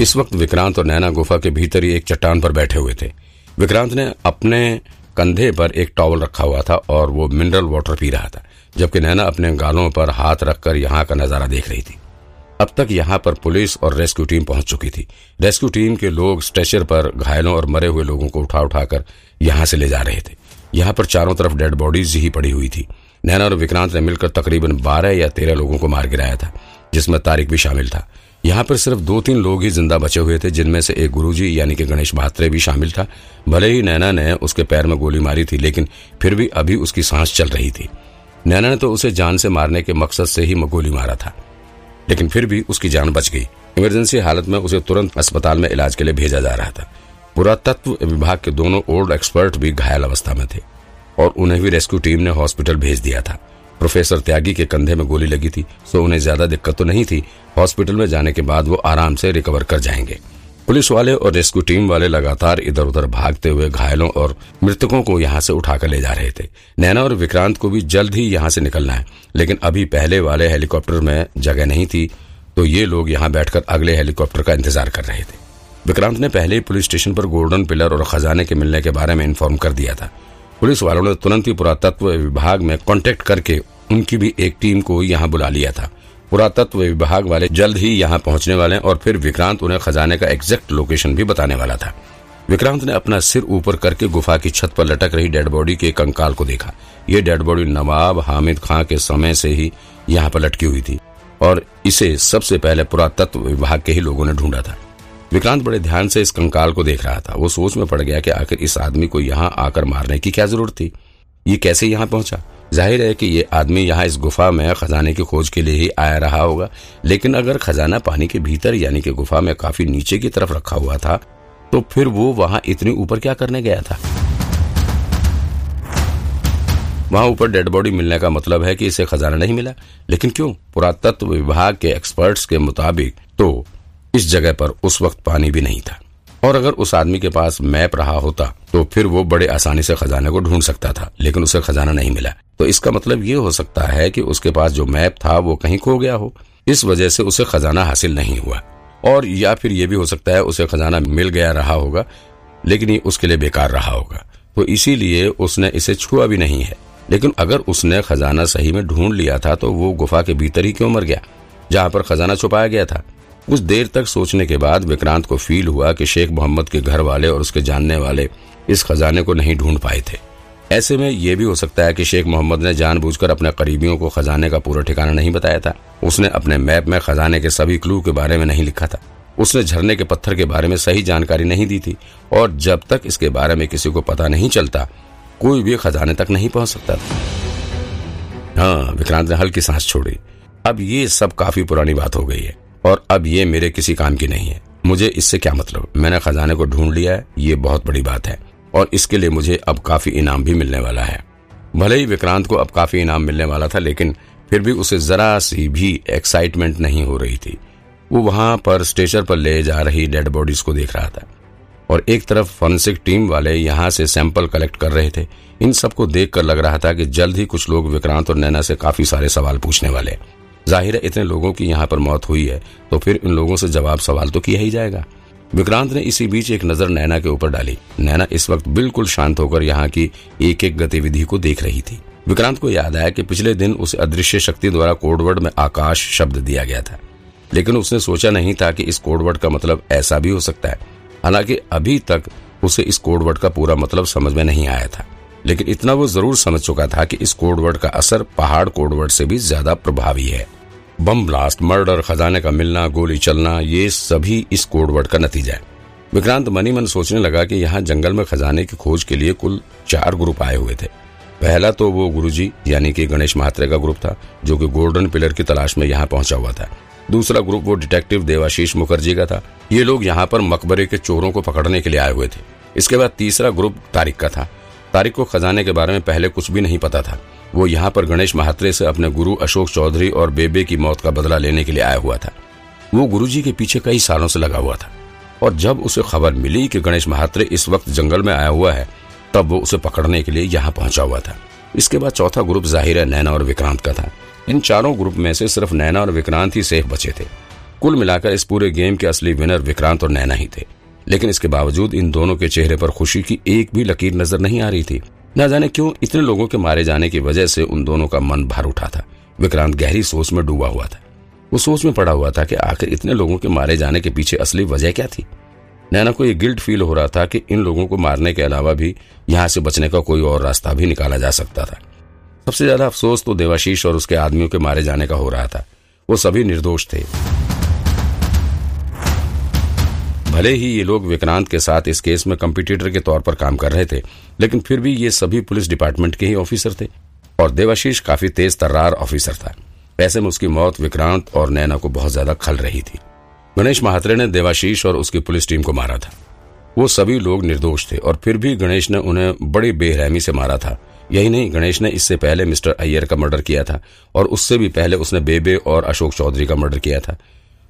इस वक्त विक्रांत और नैना गुफा के भीतर ही एक चट्टान पर बैठे हुए थे। विक्रांत ने अपने कंधे पर एक टॉवल रखा हुआ था और वो मिनरल वाटर पी रहा था, जबकि नैना अपने गालों पर हाथ रखकर यहाँ का नज़ारा देख रही थी। अब तक यहाँ पर पुलिस और रेस्क्यू टीम पहुँच चुकी थी। रेस्क्यू टीम के लोग स्ट्रेचर पर घायलों और मरे हुए लोगों को उठा उठाकर यहाँ से ले जा रहे थे। यहाँ पर चारों तरफ़ डेड बॉडीज ही पड़ी हुई थी। नैना और विक्रांत ने मिलकर तकरीबन बारह या तेरह लोगों को मार गिराया था, जिसमें तारिक भी शामिल था। यहाँ पर सिर्फ़ दो तीन लोग ही ज़िंदा बचे हुए थे, जिनमें से एक गुरुजी यानी कि गणेश भात्रे भी शामिल था। भले ही नैना ने उसके पैर में गोली मारी थी, लेकिन फिर भी अभी उसकी सांस चल रही थी। नैना ने तो उसे जान से मारने के मकसद से ही गोली मारा था, लेकिन फिर भी उसकी जान बच गई। इमरजेंसी हालत में उसे तुरंत अस्पताल में इलाज के लिए भेजा जा रहा था। पुरातत्व विभाग के दोनों ओल्ड एक्सपर्ट भी घायल अवस्था में थे, और उन्हें भी रेस्क्यू टीम ने हॉस्पिटल भेज दिया था। प्रोफेसर त्यागी के कंधे में गोली लगी थी, सो उन्हें ज़्यादा दिक्कत तो नहीं थी। हॉस्पिटल में जाने के बाद वो आराम से रिकवर कर जाएँगे। पुलिस वाले और रेस्क्यू टीम वाले लगातार इधर उधर भागते हुए घायलों और मृतकों को यहाँ से उठाकर ले जा रहे थे। नैना और विक्रांत को भी जल्द ही यहाँ से निकलना है, लेकिन अभी पहले वाले हेलीकॉप्टर में जगह नहीं थी तो ये लोग यहाँ बैठकर अगले हेलीकॉप्टर का इंतज़ार कर रहे थे। विक्रांत ने पहले ही पुलिस स्टेशन पर गोल्डन पिलर और खजाने के मिलने के बारे में इन्फॉर्म कर दिया था। पुलिस वालों ने तुरंत ही पुरातत्व विभाग में कांटेक्ट करके उनकी भी एक टीम को यहाँ बुला लिया था। पुरातत्व विभाग वाले जल्द ही यहाँ पहुँचने वाले और फिर विक्रांत उन्हें खजाने का एग्जैक्ट लोकेशन भी बताने वाला था। विक्रांत ने अपना सिर ऊपर करके गुफा की छत पर लटक रही डेड बॉडी के कंकाल को देखा। ये डेड बॉडी नवाब हामिद खां के समय से ही यहाँ पर लटकी हुई थी और इसे सबसे पहले पुरातत्व विभाग के ही लोगों ने ढूंढा था। विक्रांत बड़े ध्यान से इस कंकाल को देख रहा था। वो सोच में पड़ गया कि आखिर इस आदमी को यहाँ आकर मारने की क्या ज़रूरत थी? ये कैसे यहाँ पहुँचा? ज़ाहिर है कि ये आदमी यहाँ इस गुफा में खजाने की खोज के लिए ही आया रहा होगा, लेकिन अगर खजाना पानी के भीतर यानी कि गुफा में काफ़ी नीचे की तरफ़ रखा हुआ था तो फिर वो वहाँ इतनी ऊपर क्या करने गया था? वहाँ ऊपर डेड बॉडी मिलने का मतलब है कि इसे खजाना नहीं मिला। लेकिन क्यों? पुरातत्व विभाग के एक्सपर्ट्स के मुताबिक तो इस जगह पर उस वक्त पानी भी नहीं था। और अगर उस आदमी के पास मैप रहा होता तो फिर वो बड़े आसानी से खजाने को ढूंढ सकता था, लेकिन उसे खजाना नहीं मिला। तो इसका मतलब ये हो सकता है कि उसके पास जो मैप था, वो कहीं खो गया हो। इस वजह से उसे खजाना हासिल नहीं हुआ। और या फिर ये भी हो सकता है उसे खजाना मिल गया रहा होगा, लेकिन ये उसके लिए बेकार रहा होगा। तो इसीलिए उसने इसे छुआ भी नहीं है। लेकिन अगर उसने खजाना सही में ढूंढ लिया था तो वो गुफा के भीतर ही क्यों मर गया, जहाँ पर खजाना छुपाया गया था? कुछ देर तक सोचने के बाद विक्रांत को फील हुआ कि शेख मोहम्मद के घर वाले और उसके जानने वाले इस खजाने को नहीं ढूंढ पाए थे। ऐसे में यह भी हो सकता है कि शेख मोहम्मद ने जानबूझकर अपने करीबियों को खजाने का पूरा ठिकाना नहीं बताया था। उसने अपने मैप में खजाने के सभी क्लू के बारे में नहीं लिखा था। उसने झरने के पत्थर के बारे में सही जानकारी नहीं दी थी और जब तक इसके बारे में किसी को पता नहीं चलता, कोई भी खजाने तक नहीं पहुँच सकता था। हाँ विक्रांत ने हल्की सांस छोड़ी। अब ये सब काफ़ी पुरानी बात हो गई है। और अब ये मेरे किसी काम की नहीं है। मुझे इससे क्या मतलब? मैंने खजाने को ढूंढ लिया है, ये बहुत बड़ी बात है। और इसके लिए मुझे अब काफ़ी इनाम भी मिलने वाला है। भले ही विक्रांत को अब काफ़ी इनाम मिलने वाला था, लेकिन फिर भी उसे जरा सी भी एक्साइटमेंट नहीं हो रही थी। वो वहाँ पर स्टेशन पर ले जा रही डेड बॉडीज को देख रहा था। और एक तरफ़ फॉरेंसिक टीम वाले यहाँ से सैंपल कलेक्ट कर रहे थे। इन सबको देखकर लग रहा था कि जल्द ही कुछ लोग विक्रांत और नैना से काफ़ी सारे सवाल पूछने वाले ज़ाहिर है इतने लोगों की यहाँ पर मौत हुई है तो फिर इन लोगों से जवाब सवाल तो किया ही जाएगा। विक्रांत ने इसी बीच एक नज़र नैना के ऊपर डाली। नैना इस वक्त बिल्कुल शांत होकर यहाँ की एक एक गतिविधि को देख रही थी। विक्रांत को याद आया कि पिछले दिन उसे अदृश्य शक्ति द्वारा कोडवर्ड में आकाश शब्द दिया गया था। लेकिन उसने सोचा नहीं था कि इस कोडवर्ड का मतलब ऐसा भी हो सकता है। हालाँकि अभी तक उसे इस कोडवर्ड का पूरा मतलब समझ में नहीं आया था। लेकिन इतना वो ज़रूर समझ चुका था कि इस कोडवर्ड का असर पहाड़ कोडवर्ड से भी ज़्यादा प्रभावी है। बम ब्लास्ट, मर्डर, खजाने का मिलना, गोली चलना, ये सभी इस कोडवर्ड का नतीजा है। विक्रांत मनी मन सोचने लगा कि यहाँ जंगल में खजाने की खोज के लिए कुल चार ग्रुप आए हुए थे। पहला तो वो गुरुजी, यानी कि गणेश महात्रे का ग्रुप था, जो कि गोल्डन पिलर की तलाश में यहाँ पहुँचा हुआ था। दूसरा ग्रुप वो डिटेक्टिव देवाशीष मुखर्जी का था। ये लोग यहाँ पर मकबरे के चोरों को पकड़ने के लिए आए हुए थे। इसके बाद तीसरा ग्रुप तारिक का था। तारिक को खजाने के बारे में पहले कुछ भी नहीं पता था। वो यहाँ पर गणेश महात्रे से अपने गुरु अशोक चौधरी और बेबे की मौत का बदला लेने के लिए आया हुआ था। वो गुरुजी के पीछे कई सालों से लगा हुआ था। और जब उसे खबर मिली कि गणेश महात्रे इस वक्त जंगल में आया हुआ है, तब वो उसे पकड़ने के लिए यहाँ पहुँचा हुआ था। इसके बाद चौथा ग्रुप ज़ाहिर है नैना और विक्रांत का था। इन चारों ग्रुप में से सिर्फ़ नैना और विक्रांत ही सेफ़ बचे थे। कुल मिलाकर इस पूरे गेम के असली विनर विक्रांत और नैना ही थे। लेकिन इसके बावजूद इन दोनों के चेहरे पर खुशी की एक भी लकीर नज़र नहीं आ रही थी। न जाने क्यों इतने लोगों के मारे जाने की वजह से उन दोनों का मन भर उठा था। विक्रांत गहरी सोच में डूबा हुआ था। वो सोच में पड़ा हुआ था कि आखिर इतने लोगों के मारे जाने के पीछे असली वजह क्या थी? नैना को ये गिल्ट फील हो रहा था कि इन लोगों को मारने के अलावा भी यहाँ से बचने का कोई और रास्ता भी निकाला जा सकता था। सबसे ज़्यादा अफसोस तो देवाशीष और उसके आदमियों के मारे जाने का हो रहा था। वो सभी निर्दोष थे। भले ही ये लोग विक्रांत के साथ इस केस में कंपिटिटर के तौर पर काम कर रहे थे, लेकिन फिर भी ये सभी पुलिस डिपार्टमेंट के ही ऑफिसर थे। और देवाशीष काफ़ी तेज तर्रार ऑफिसर था। ऐसे में उसकी मौत विक्रांत और नैना को बहुत ज़्यादा खल रही थी। गणेश महात्रे ने देवाशीष और उसकी पुलिस टीम को मारा था। वो सभी लोग निर्दोष थे और फिर भी गणेश ने उन्हें बड़ी बेरहमी से मारा था। यही नहीं, गणेश ने इससे पहले मिस्टर अय्यर का मर्डर किया था और उससे भी पहले उसने बेबे और अशोक चौधरी का मर्डर किया था।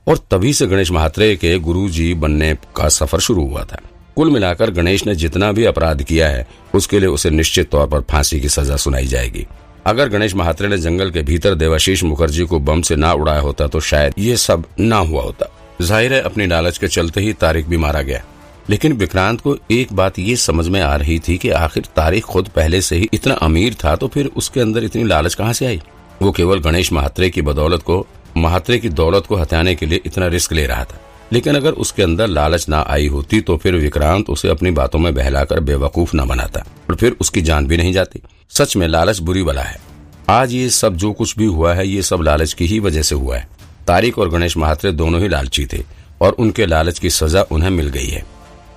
और तभी से गणेश महात्रे के गुरु जी बनने का सफ़र शुरू हुआ था। कुल मिलाकर गणेश ने जितना भी अपराध किया है, उसके लिए उसे निश्चित तौर पर फांसी की सजा सुनाई जाएगी। अगर गणेश महात्रे ने जंगल के भीतर देवाशीष मुखर्जी को बम से ना उड़ाया होता तो शायद ये सब ना हुआ होता। ज़ाहिर है, अपनी लालच के चलते ही तारिक भी मारा गया। लेकिन विक्रांत को एक बात ये समझ में आ रही थी कि आखिर तारिक खुद पहले से ही इतना अमीर था तो फिर उसके अंदर इतनी लालच कहाँ से आई? वो केवल गणेश महात्रे की बदौलत को महात्रे की दौलत को हथियाने के लिए इतना रिस्क ले रहा था। लेकिन अगर उसके अंदर लालच ना आई होती तो फिर विक्रांत उसे अपनी बातों में बहलाकर बेवकूफ़ न बनाता और फिर उसकी जान भी नहीं जाती। सच में लालच बुरी बला है। आज ये सब जो कुछ भी हुआ है, ये सब लालच की ही वजह से हुआ है। तारिक और गणेश महात्रे दोनों ही लालची थे और उनके लालच की सजा उन्हें मिल गई है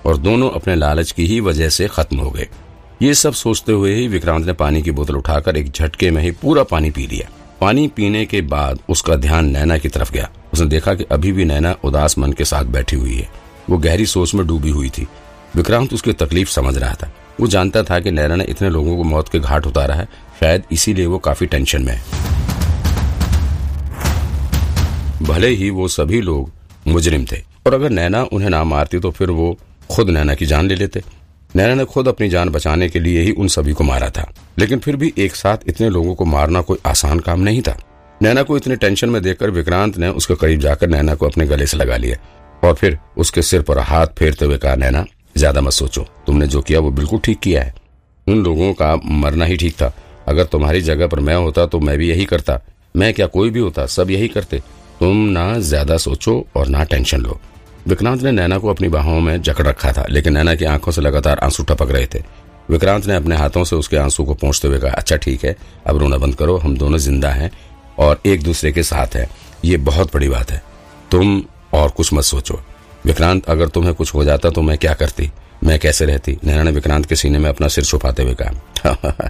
और दोनों अपने लालच की ही वजह से खत्म हो गए। ये सब सोचते हुए ही विक्रांत ने पानी की बोतल उठाकर एक झटके में ही पूरा पानी पी लिया। पानी पीने के बाद उसका ध्यान नैना की तरफ़ गया। उसने देखा कि अभी भी नैना उदास मन के साथ बैठी हुई है। वो गहरी सोच में डूबी हुई थी। विक्रांत उसकी तकलीफ़ समझ रहा था। वो जानता था कि नैना ने इतने लोगों को मौत के घाट उतारा है। शायद इसीलिए वो काफ़ी टेंशन में है। भले ही वो सभी लोग मुजरिम थे, और अगर नैना उन्हें ना मारती तो फिर वो खुद नैना की जान ले लेते। नैना ने खुद अपनी जान बचाने के लिए ही उन सभी को मारा था। लेकिन फिर भी एक साथ इतने लोगों को मारना कोई आसान काम नहीं था। नैना को इतने टेंशन में देखकर विक्रांत ने उसके करीब जाकर नैना को अपने गले से लगा लिया। और फिर उसके सिर पर हाथ फेरते हुए कहा, नैना, ज़्यादा मत सोचो। तुमने जो किया वो बिल्कुल ठीक किया है। उन लोगों का मरना ही ठीक था। अगर तुम्हारी जगह पर मैं होता तो मैं भी यही करता। मैं क्या कोई भी होता, सब यही करते। तुम ना ज़्यादा सोचो और ना टेंशन लो। विक्रांत ने नैना को अपनी बाहों में जकड़ रखा था, लेकिन नैना की आँखों से लगातार आँसू टपक रहे थे। विक्रांत ने अपने हाथों से उसके आँसू को पहुँचते हुए कहा अच्छा ठीक है, अब रोना बंद करो, हम दोनों ज़िंदा हैं और एक दूसरे के साथ हैं। ये बहुत बड़ी बात है। तुम और कुछ मत सोचो। विक्रांत, अगर तुम्हें कुछ हो जाता तो मैं क्या करती? मैं कैसे रहती? नैना ने विक्रांत के सीने में अपना सिर छुपाते हुए कहा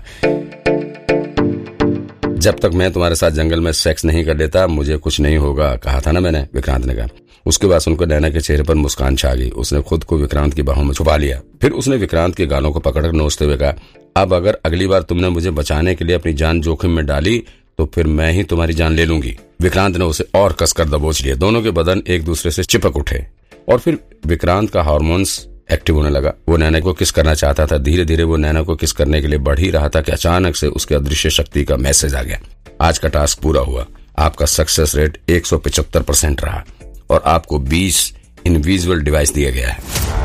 जब तक मैं तुम्हारे साथ जंगल में सेक्स नहीं कर लेता मुझे कुछ नहीं होगा, कहा था ना मैंने विक्रांत ने कहा। उसके बाद सुनकर नैना के चेहरे पर मुस्कान छा गई। उसने खुद को विक्रांत की बाहों में छुपा लिया। फिर उसने विक्रांत के गालों को पकड़कर नोचते हुए कहा, अब अगर अगली बार तुमने मुझे बचाने के लिए अपनी जान जोखिम में डाली तो फिर मैं ही तुम्हारी जान ले लूँगी। विक्रांत ने उसे और कसकर दबोच लिया। दोनों के बदन एक दूसरे से चिपक उठे। और फिर विक्रांत का हार्मोन्स एक्टिव होने लगा। वो नैना को किस करना चाहता था? धीरे धीरे वो नैना को किस करने के लिए बढ़ ही रहा था कि अचानक से उसके अदृश्य शक्ति का मैसेज आ गया। आज का टास्क पूरा हुआ। आपका सक्सेस रेट 175 परसेंट रहा और आपको 20 इनविजुअल डिवाइस दिया गया है।